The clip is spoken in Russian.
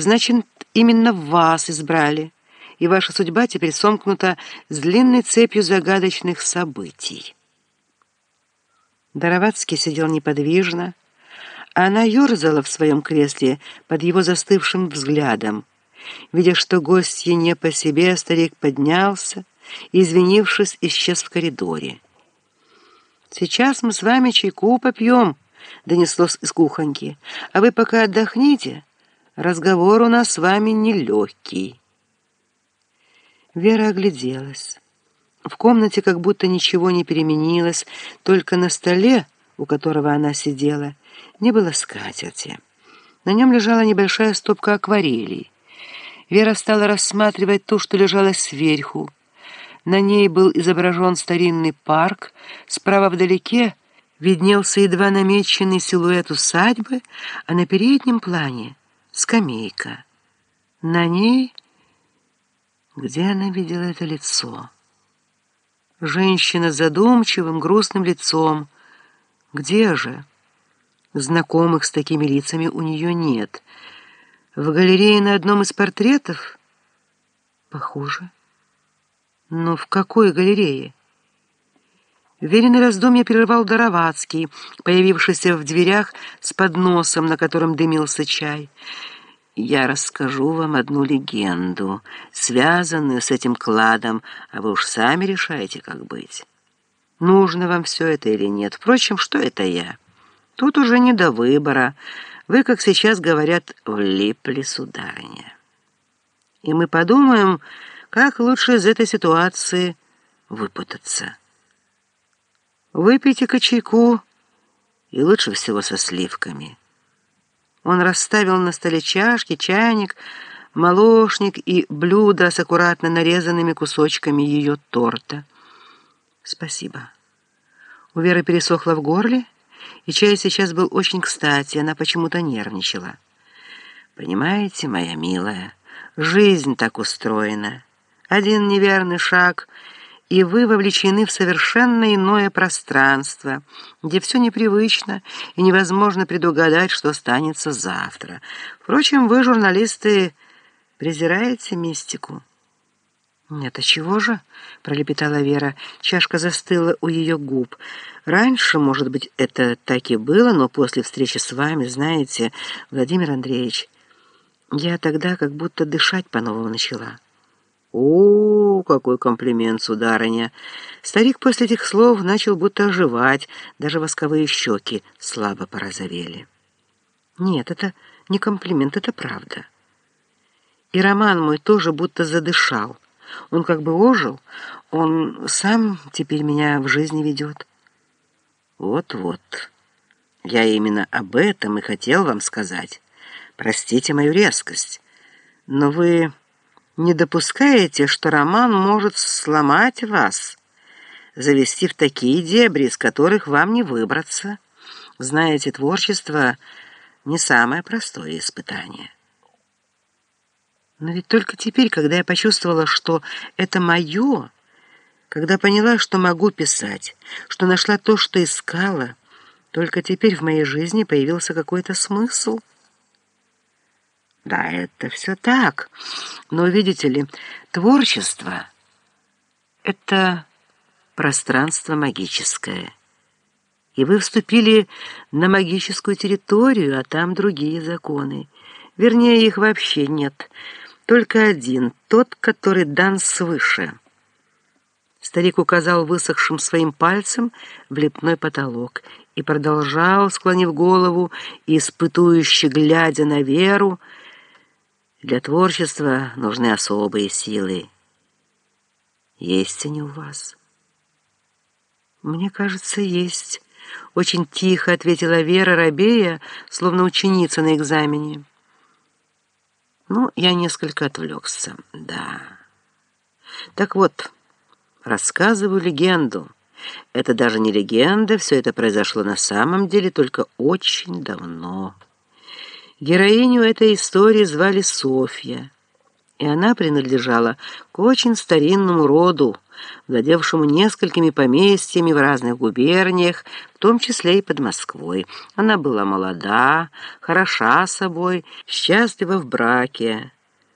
Значит, именно вас избрали, и ваша судьба теперь сомкнута с длинной цепью загадочных событий. Даровацкий сидел неподвижно, а она ерзала в своем кресле под его застывшим взглядом. Видя, что гостья не по себе, старик поднялся и, извинившись, исчез в коридоре. «Сейчас мы с вами чайку попьем», — донеслось из кухоньки. «А вы пока отдохните. Разговор у нас с вами нелегкий». Вера огляделась. В комнате как будто ничего не переменилось, только на столе, у которого она сидела, не было скатерти. На нем лежала небольшая стопка акварелей. Вера стала рассматривать ту, что лежала сверху. На ней был изображен старинный парк, справа вдалеке виднелся едва намеченный силуэт усадьбы, а на переднем плане — скамейка. На ней... Где она видела это лицо? Женщина с задумчивым, грустным лицом. Где же? Знакомых с такими лицами у нее нет. В галерее на одном из портретов? Похоже. Но в какой галерее? Веренный раздумье прервал Доровацкий, появившийся в дверях с подносом, на котором дымился чай. «Я расскажу вам одну легенду, связанную с этим кладом, а вы уж сами решаете, как быть. Нужно вам все это или нет. Впрочем, что это я? Тут уже не до выбора. Вы, как сейчас говорят, влипли, сударыня. И мы подумаем, как лучше из этой ситуации выпутаться». Выпейте-ка и лучше всего со сливками. Он расставил на столе чашки, чайник, молочник и блюдо с аккуратно нарезанными кусочками ее торта. Спасибо. У Веры пересохло в горле, и чай сейчас был очень кстати, она почему-то нервничала. Понимаете, моя милая, жизнь так устроена. Один неверный шаг — и вы вовлечены в совершенно иное пространство, где все непривычно и невозможно предугадать, что останется завтра. Впрочем, вы, журналисты, презираете мистику. «Нет, а чего же?» — пролепетала Вера. Чашка застыла у ее губ. «Раньше, может быть, это так и было, но после встречи с вами, знаете, Владимир Андреевич, я тогда как будто дышать по-новому начала». «О, какой комплимент, сударыня!» Старик после этих слов начал будто оживать, даже восковые щеки слабо порозовели. «Нет, это не комплимент, это правда». И роман мой тоже будто задышал. Он как бы ожил, он сам теперь меня в жизни ведет. Вот-вот. Я именно об этом и хотел вам сказать. Простите мою резкость, но вы не допускаете, что роман может сломать вас, завести в такие дебри, из которых вам не выбраться. Знаете, творчество — не самое простое испытание. Но ведь только теперь, когда я почувствовала, что это мое, когда поняла, что могу писать, что нашла то, что искала, только теперь в моей жизни появился какой-то смысл — да, это все так. Но, видите ли, творчество — это пространство магическое. И вы вступили на магическую территорию, а там другие законы. Вернее, их вообще нет. Только один, тот, который дан свыше. Старик указал высохшим своим пальцем в лепной потолок и продолжал, склонив голову и испытующе глядя на Веру, для творчества нужны особые силы. Есть они у вас? Мне кажется, есть. Очень тихо ответила Вера Рабея, словно ученица на экзамене. Ну, я несколько отвлекся, да. Так вот, рассказываю легенду. Это даже не легенда, все это произошло на самом деле только очень давно. Героиню этой истории звали Софья, и она принадлежала к очень старинному роду, владевшему несколькими поместьями в разных губерниях, в том числе и под Москвой. Она была молода, хороша собой, счастлива в браке.